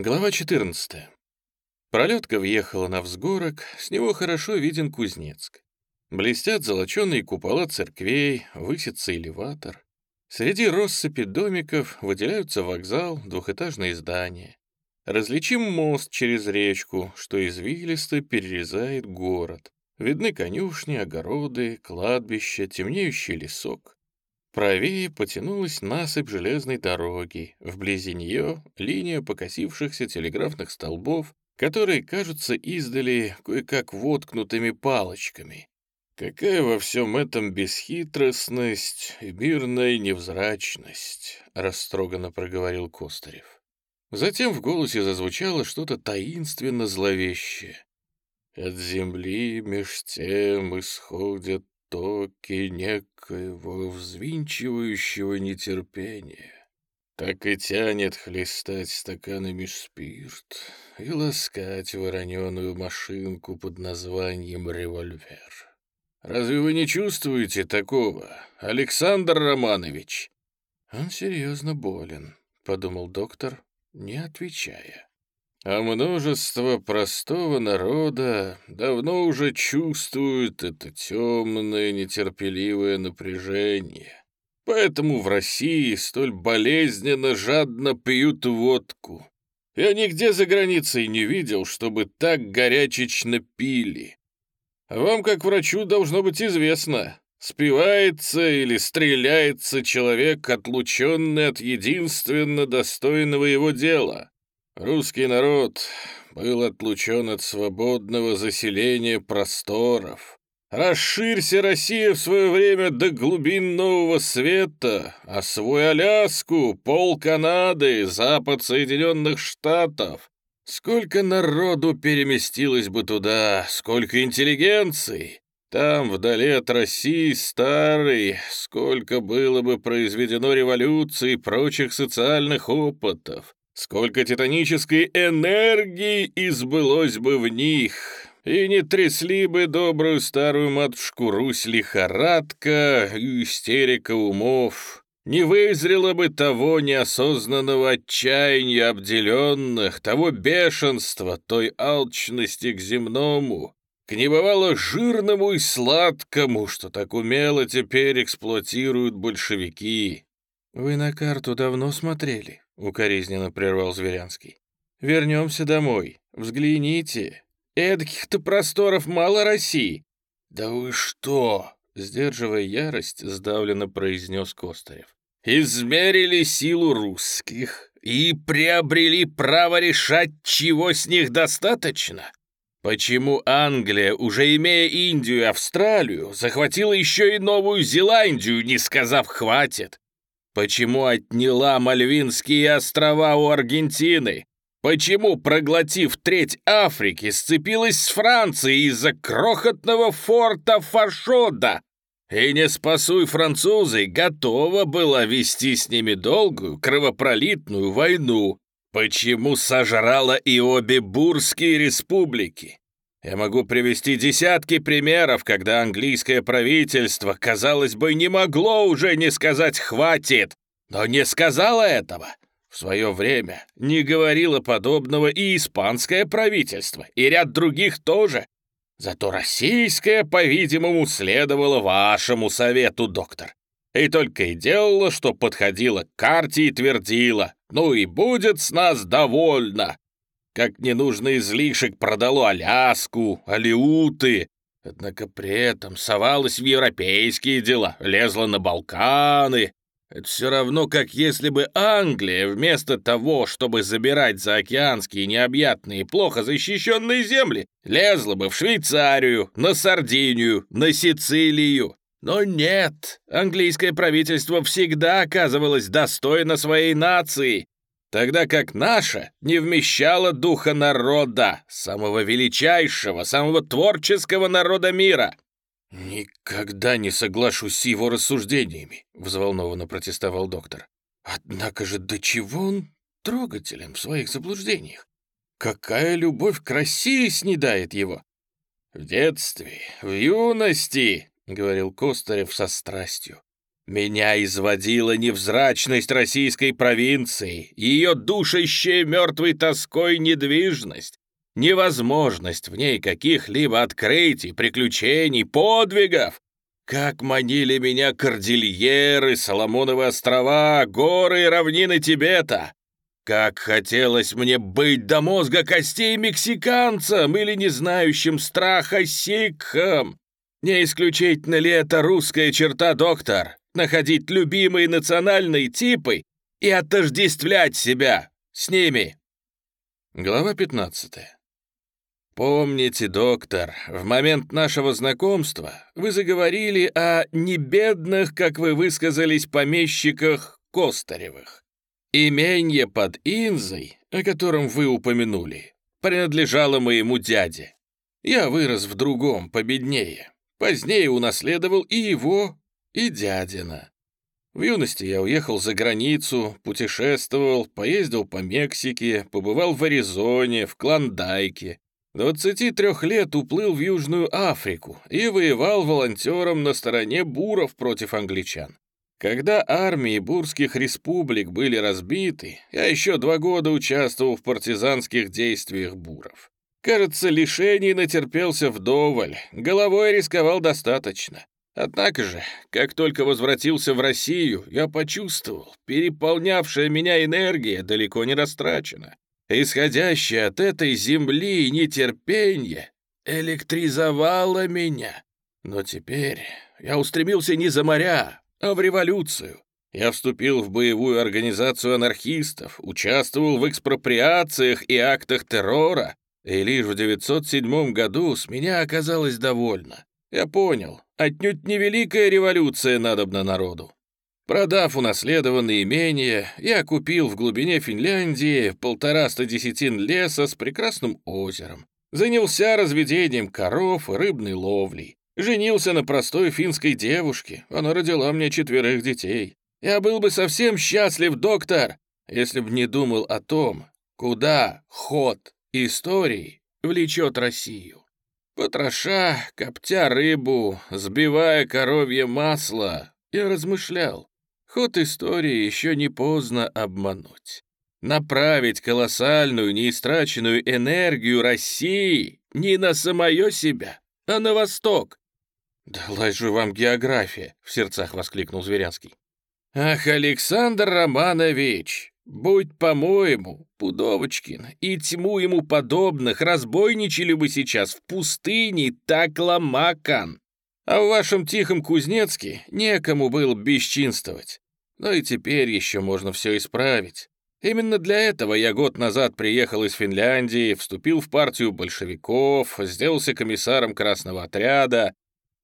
Глава 14. Пролетка въехала на взгорок, с него хорошо виден Кузнецк. Блестят золоченые купола церквей, высится элеватор. Среди россыпи домиков выделяются вокзал, двухэтажные здания. Различим мост через речку, что извилисто перерезает город. Видны конюшни, огороды, кладбища, темнеющий лесок. Правее потянулась насыпь железной дороги, вблизи нее линия покосившихся телеграфных столбов, которые кажутся издали кое-как воткнутыми палочками. «Какая во всем этом бесхитростность и мирная невзрачность!» — растроганно проговорил Костарев. Затем в голосе зазвучало что-то таинственно зловещее. «От земли меж тем исходят токи некоего взвинчивающего нетерпения. Так и тянет хлестать стаканами спирт и ласкать вороненую машинку под названием «револьвер». Разве вы не чувствуете такого, Александр Романович? Он серьезно болен, подумал доктор, не отвечая. А множество простого народа давно уже чувствует это темное, нетерпеливое напряжение. Поэтому в России столь болезненно жадно пьют водку. Я нигде за границей не видел, чтобы так горячечно пили. А вам, как врачу, должно быть известно, спивается или стреляется человек, отлученный от единственно достойного его дела. Русский народ был отлучен от свободного заселения просторов. Расширься Россия в свое время до глубин нового света, а свой Аляску, пол Канады, запад Соединенных Штатов. Сколько народу переместилось бы туда, сколько интеллигенций. Там, вдали от России старой, сколько было бы произведено революций и прочих социальных опытов. Сколько титанической энергии избылось бы в них, и не трясли бы добрую старую матушку Русь лихорадка и истерика умов, не вызрело бы того неосознанного отчаяния обделенных, того бешенства, той алчности к земному, к небывало жирному и сладкому, что так умело теперь эксплуатируют большевики. «Вы на карту давно смотрели?» — укоризненно прервал Зверянский. «Вернемся домой. Взгляните. Эдаких-то просторов мало России». «Да вы что?» — сдерживая ярость, сдавленно произнес Костарев. «Измерили силу русских и приобрели право решать, чего с них достаточно?» Почему Англия, уже имея Индию и Австралию, захватила еще и Новую Зеландию, не сказав «хватит»? Почему отняла Мальвинские острова у Аргентины? Почему, проглотив треть Африки, сцепилась с Францией из-за крохотного форта Фашода? И не спасуй французы, готова была вести с ними долгую кровопролитную войну. Почему сожрала и обе бурские республики? Я могу привести десятки примеров, когда английское правительство, казалось бы, не могло уже не сказать «хватит», но не сказала этого. В свое время не говорило подобного и испанское правительство, и ряд других тоже. Зато российское, по-видимому, следовало вашему совету, доктор. И только и делала, что подходила к карте и твердила, ну и будет с нас довольно как ненужный излишек продало Аляску, Алиуты, однако при этом совалась в европейские дела, лезла на Балканы. Это все равно, как если бы Англия вместо того, чтобы забирать заокеанские необъятные плохо защищенные земли, лезла бы в Швейцарию, на Сардинию, на Сицилию. Но нет, английское правительство всегда оказывалось достойно своей нации, тогда как наша не вмещала духа народа, самого величайшего, самого творческого народа мира. «Никогда не соглашусь с его рассуждениями», — взволнованно протестовал доктор. «Однако же до чего он трогателен в своих заблуждениях? Какая любовь к России снедает его?» «В детстве, в юности», — говорил Костарев со страстью. Меня изводила невзрачность российской провинции, ее душащая мертвой тоской недвижность, невозможность в ней каких-либо открытий, приключений, подвигов. Как манили меня кордильеры, Соломоновы острова, горы и равнины Тибета. Как хотелось мне быть до мозга костей мексиканцем или не знающим страха сикхом. Не исключительно ли это русская черта, доктор? Находить любимые национальные типы и отождествлять себя с ними. Глава 15. Помните, доктор, в момент нашего знакомства вы заговорили о небедных, как вы высказались, помещиках Костаревых. Именье под Инзой, о котором вы упомянули, принадлежало моему дяде. Я вырос в другом, победнее. Позднее унаследовал и его, и дядина. В юности я уехал за границу, путешествовал, поездил по Мексике, побывал в Аризоне, в Клондайке. 23 лет уплыл в Южную Африку и воевал волонтером на стороне буров против англичан. Когда армии бурских республик были разбиты, я еще два года участвовал в партизанских действиях буров. Кажется, лишений натерпелся вдоволь, головой рисковал достаточно. Однако же, как только возвратился в Россию, я почувствовал, переполнявшая меня энергия далеко не растрачена. Исходящее от этой земли нетерпение электризовало меня. Но теперь я устремился не за моря, а в революцию. Я вступил в боевую организацию анархистов, участвовал в экспроприациях и актах террора, и лишь в 907 году с меня оказалось довольно. Я понял, отнюдь не великая революция надобна народу. Продав унаследованные имения, я купил в глубине Финляндии полтораста десятин леса с прекрасным озером, занялся разведением коров и рыбной ловлей, женился на простой финской девушке, она родила мне четверых детей. Я был бы совсем счастлив, доктор, если бы не думал о том, куда ход истории влечет Россию. Потроша, коптя рыбу, сбивая коровье масло, я размышлял. Ход истории еще не поздно обмануть. Направить колоссальную неистраченную энергию России не на самое себя, а на восток. «Далась же вам география!» — в сердцах воскликнул Зверянский. «Ах, Александр Романович, Будь по-моему, Пудовочкин и тьму ему подобных разбойничали бы сейчас в пустыне Такламакан. А в вашем тихом Кузнецке некому было бесчинствовать. Но и теперь еще можно все исправить. Именно для этого я год назад приехал из Финляндии, вступил в партию большевиков, сделался комиссаром Красного отряда,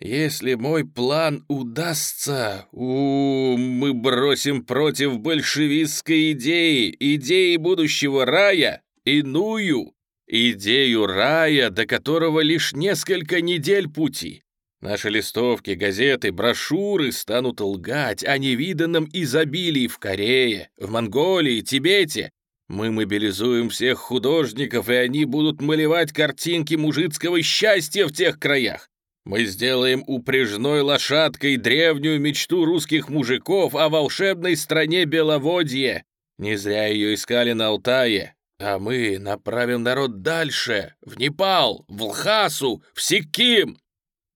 если мой план удастся, у, мы бросим против большевистской идеи, идеи будущего рая, иную, идею рая, до которого лишь несколько недель пути. Наши листовки, газеты, брошюры станут лгать о невиданном изобилии в Корее, в Монголии, Тибете. Мы мобилизуем всех художников, и они будут малевать картинки мужицкого счастья в тех краях. Мы сделаем упряжной лошадкой древнюю мечту русских мужиков о волшебной стране Беловодье. Не зря ее искали на Алтае. А мы направим народ дальше, в Непал, в Лхасу, в Сиким.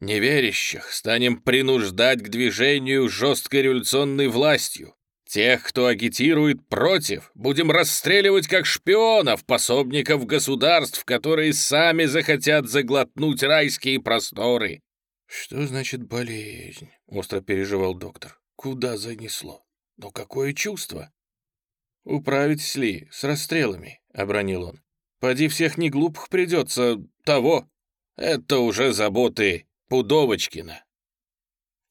Неверящих станем принуждать к движению жесткой революционной властью. Тех, кто агитирует против, будем расстреливать как шпионов, пособников государств, которые сами захотят заглотнуть райские просторы. «Что значит болезнь?» — остро переживал доктор. «Куда занесло? Но какое чувство?» «Управитесь ли с расстрелами?» — обронил он. «Поди всех неглупых придется того. Это уже заботы Пудовочкина».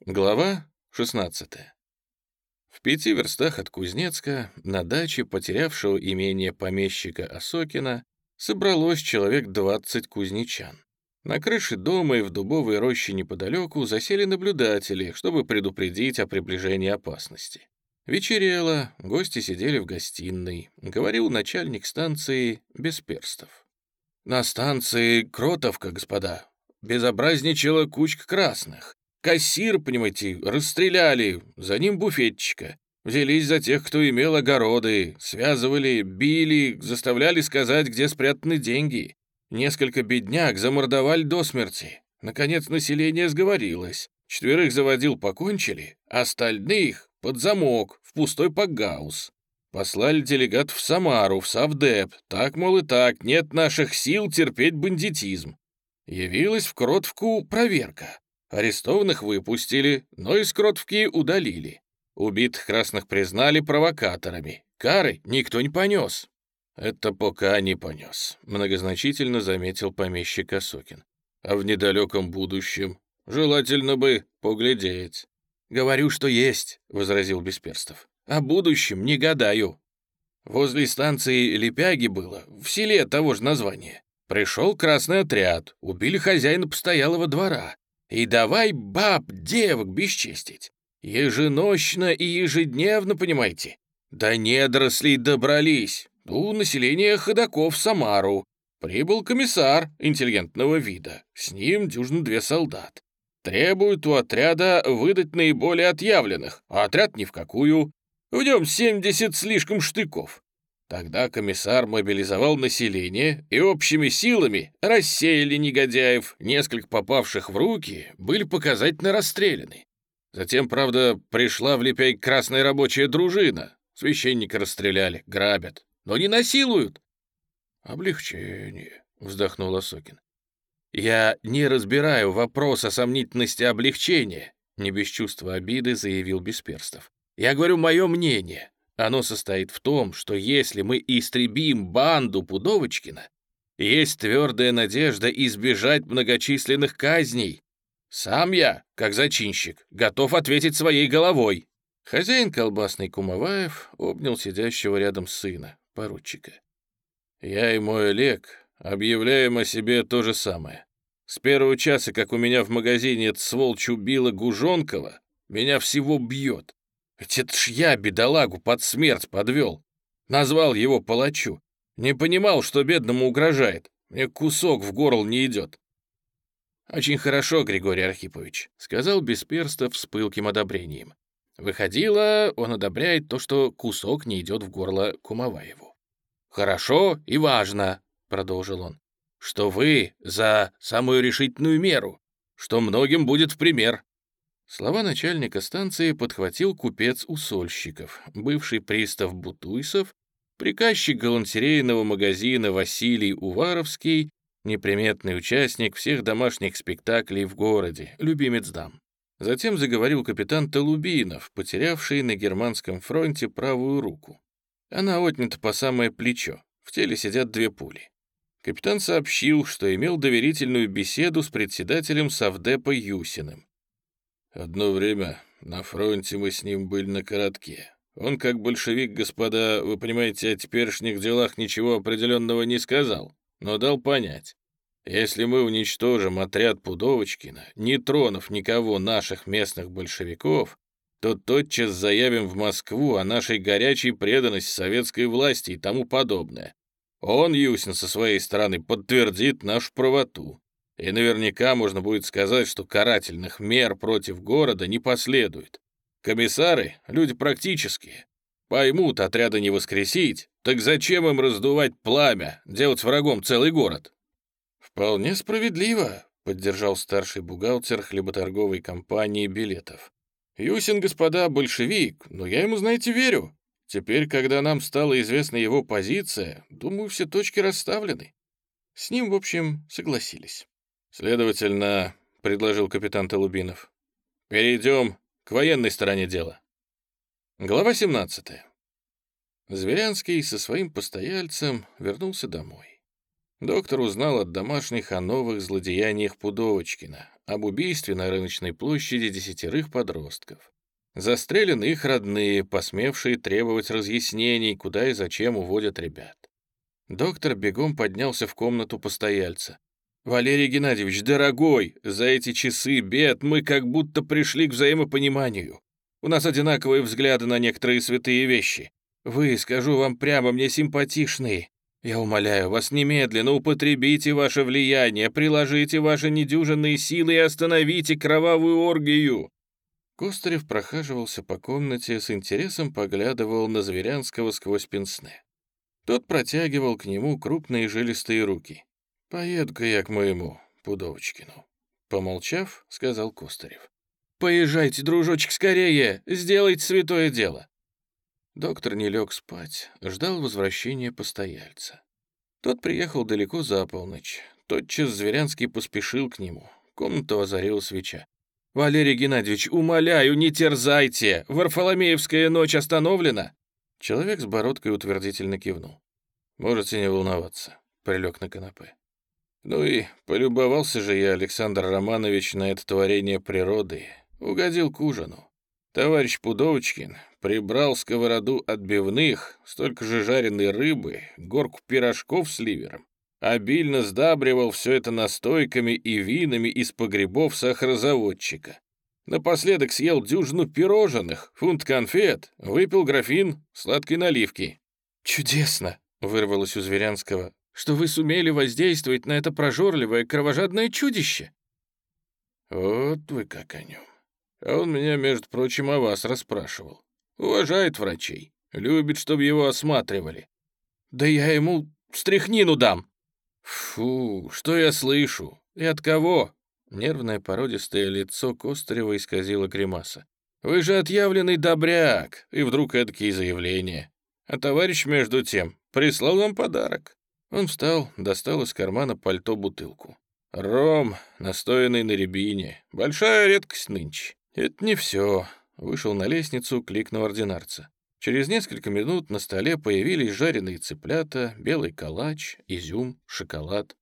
Глава шестнадцатая. В пяти верстах от Кузнецка, на даче потерявшего имение помещика Осокина, собралось человек двадцать кузнечан. На крыше дома и в дубовой роще неподалеку засели наблюдатели, чтобы предупредить о приближении опасности. Вечерело, гости сидели в гостиной, говорил начальник станции Бесперстов. «На станции Кротовка, господа, безобразничала кучка красных. Кассир, понимаете, расстреляли, за ним буфетчика. Взялись за тех, кто имел огороды, связывали, били, заставляли сказать, где спрятаны деньги. Несколько бедняк замордовали до смерти. Наконец население сговорилось. Четверых заводил покончили, остальных под замок, в пустой пакгаус. Послали делегат в Самару, в Савдеп. Так, мол, и так, нет наших сил терпеть бандитизм. Явилась в Кротвку проверка. Арестованных выпустили, но из Кротвки удалили. Убитых красных признали провокаторами. Кары никто не понес. «Это пока не понес», — многозначительно заметил помещик Осокин. «А в недалеком будущем желательно бы поглядеть». «Говорю, что есть», — возразил Бесперстов. «О будущем не гадаю». Возле станции Лепяги было, в селе того же названия. Пришел красный отряд, убили хозяина постоялого двора. И давай баб, девок бесчестить. Еженощно и ежедневно, понимаете? До недорослей добрались. У населения ходаков Самару. Прибыл комиссар интеллигентного вида. С ним дюжно две солдат. Требуют у отряда выдать наиболее отъявленных, а отряд ни в какую. В нем 70 слишком штыков. Тогда комиссар мобилизовал население и общими силами рассеяли негодяев, несколько попавших в руки были показательно расстреляны. Затем, правда, пришла в Лепей красная рабочая дружина. Священника расстреляли, грабят, но не насилуют. «Облегчение», — вздохнул Осокин. «Я не разбираю вопрос о сомнительности облегчения», — не без чувства обиды заявил Бесперстов. «Я говорю мое мнение. Оно состоит в том, что если мы истребим банду Пудовочкина, есть твердая надежда избежать многочисленных казней. Сам я, как зачинщик, готов ответить своей головой». Хозяин колбасный Кумоваев обнял сидящего рядом сына, поручика. «Я и мой Олег объявляем о себе то же самое. С первого часа, как у меня в магазине эта сволочь убила Гужонкова, меня всего бьет. Ведь это ж я бедолагу под смерть подвел. Назвал его палачу. Не понимал, что бедному угрожает. Мне кусок в горло не идет. «Очень хорошо, Григорий Архипович», — сказал Бесперстов с пылким одобрением. Выходило, он одобряет то, что кусок не идет в горло Кумоваеву. «Хорошо и важно», — продолжил он, — «что вы за самую решительную меру, что многим будет в пример». Слова начальника станции подхватил купец Усольщиков, бывший пристав Бутуйсов, приказчик галантерейного магазина Василий Уваровский неприметный участник всех домашних спектаклей в городе, любимец дам. Затем заговорил капитан Толубинов, потерявший на германском фронте правую руку. Она отнята по самое плечо, в теле сидят две пули. Капитан сообщил, что имел доверительную беседу с председателем Совдепа Юсиным. «Одно время на фронте мы с ним были на коротке. Он, как большевик, господа, вы понимаете, о теперешних делах ничего определенного не сказал но дал понять, если мы уничтожим отряд Пудовочкина, не тронув никого наших местных большевиков, то тотчас заявим в Москву о нашей горячей преданности советской власти и тому подобное. Он, Юсин, со своей стороны подтвердит нашу правоту. И наверняка можно будет сказать, что карательных мер против города не последует. Комиссары — люди практические. Поймут, отряда не воскресить, так зачем им раздувать пламя, делать врагом целый город? Вполне справедливо, поддержал старший бухгалтер хлеботорговой компании билетов. Юсин, господа, большевик, но я ему, знаете, верю. Теперь, когда нам стала известна его позиция, думаю, все точки расставлены. С ним, в общем, согласились. Следовательно, предложил капитан Толубинов, перейдем к военной стороне дела. Глава 17. Зверянский со своим постояльцем вернулся домой. Доктор узнал от домашних о новых злодеяниях Пудовочкина, об убийстве на рыночной площади десятерых подростков. Застрелены их родные, посмевшие требовать разъяснений, куда и зачем уводят ребят. Доктор бегом поднялся в комнату постояльца. «Валерий Геннадьевич, дорогой, за эти часы бед мы как будто пришли к взаимопониманию. У нас одинаковые взгляды на некоторые святые вещи. Вы, скажу вам прямо, мне симпатичные. Я умоляю вас немедленно употребите ваше влияние, приложите ваши недюжинные силы и остановите кровавую оргию!» Костарев прохаживался по комнате, с интересом поглядывал на Зверянского сквозь пенсне. Тот протягивал к нему крупные жилистые руки. «Поеду-ка я к моему Пудовочкину». Помолчав, сказал Костарев. «Поезжайте, дружочек, скорее! Сделайте святое дело!» Доктор не лег спать, ждал возвращения постояльца. Тот приехал далеко за полночь. Тотчас Зверянский поспешил к нему. Комнату озарила свеча. «Валерий Геннадьевич, умоляю, не терзайте! Варфоломеевская ночь остановлена!» Человек с бородкой утвердительно кивнул. «Можете не волноваться», — прилег на канапе. «Ну и полюбовался же я, Александр Романович, на это творение природы. Угодил к ужину. Товарищ Пудовочкин прибрал сковороду отбивных, столько же жареной рыбы, горку пирожков с ливером, обильно сдабривал все это настойками и винами из погребов сахарозаводчика. Напоследок съел дюжину пирожных, фунт конфет, выпил графин сладкой наливки. «Чудесно!» — вырвалось у Зверянского. «Что вы сумели воздействовать на это прожорливое, кровожадное чудище!» «Вот вы как о нем. А он меня, между прочим, о вас расспрашивал. Уважает врачей, любит, чтобы его осматривали». «Да я ему стряхнину дам!» «Фу, что я слышу? И от кого?» Нервное породистое лицо Костарева исказило гримаса. «Вы же отъявленный добряк!» И вдруг эдакие заявления. А товарищ, между тем, прислал вам подарок. Он встал, достал из кармана пальто бутылку. «Ром, настоянный на рябине. Большая редкость нынче». «Это не все». Вышел на лестницу, кликнул ординарца. Через несколько минут на столе появились жареные цыплята, белый калач, изюм, шоколад.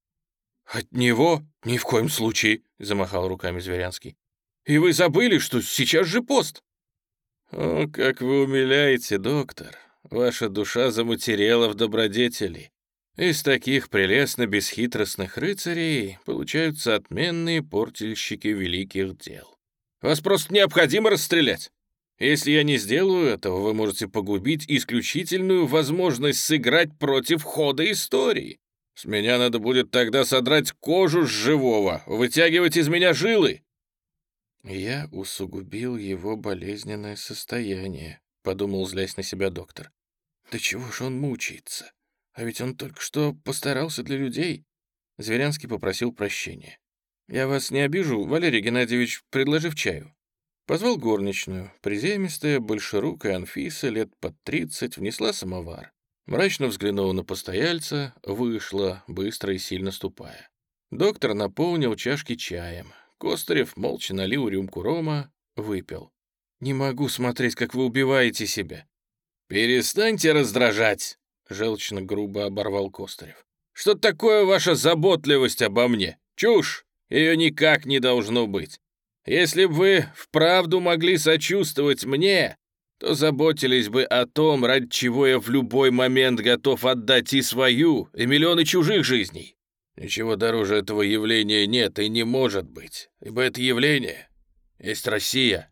«От него? Ни в коем случае!» — замахал руками Зверянский. «И вы забыли, что сейчас же пост!» «О, как вы умиляете, доктор! Ваша душа заматерела в добродетели. Из таких прелестно-бесхитростных рыцарей получаются отменные портильщики великих дел. Вас просто необходимо расстрелять. Если я не сделаю этого, вы можете погубить исключительную возможность сыграть против хода истории. С меня надо будет тогда содрать кожу с живого, вытягивать из меня жилы». «Я усугубил его болезненное состояние», — подумал, злясь на себя доктор. «Да чего ж он мучается? А ведь он только что постарался для людей». Зверянский попросил прощения. «Я вас не обижу, Валерий Геннадьевич, предложив чаю». Позвал горничную. Приземистая, большерукая Анфиса, лет под тридцать, внесла самовар. Мрачно взглянула на постояльца, вышла, быстро и сильно ступая. Доктор наполнил чашки чаем. Костарев молча налил рюмку рома, выпил. «Не могу смотреть, как вы убиваете себя». «Перестаньте раздражать!» — желчно грубо оборвал Костарев. «Что такое ваша заботливость обо мне? Чушь! Ее никак не должно быть. Если бы вы вправду могли сочувствовать мне, то заботились бы о том, ради чего я в любой момент готов отдать и свою, и миллионы чужих жизней. Ничего дороже этого явления нет и не может быть, ибо это явление есть Россия.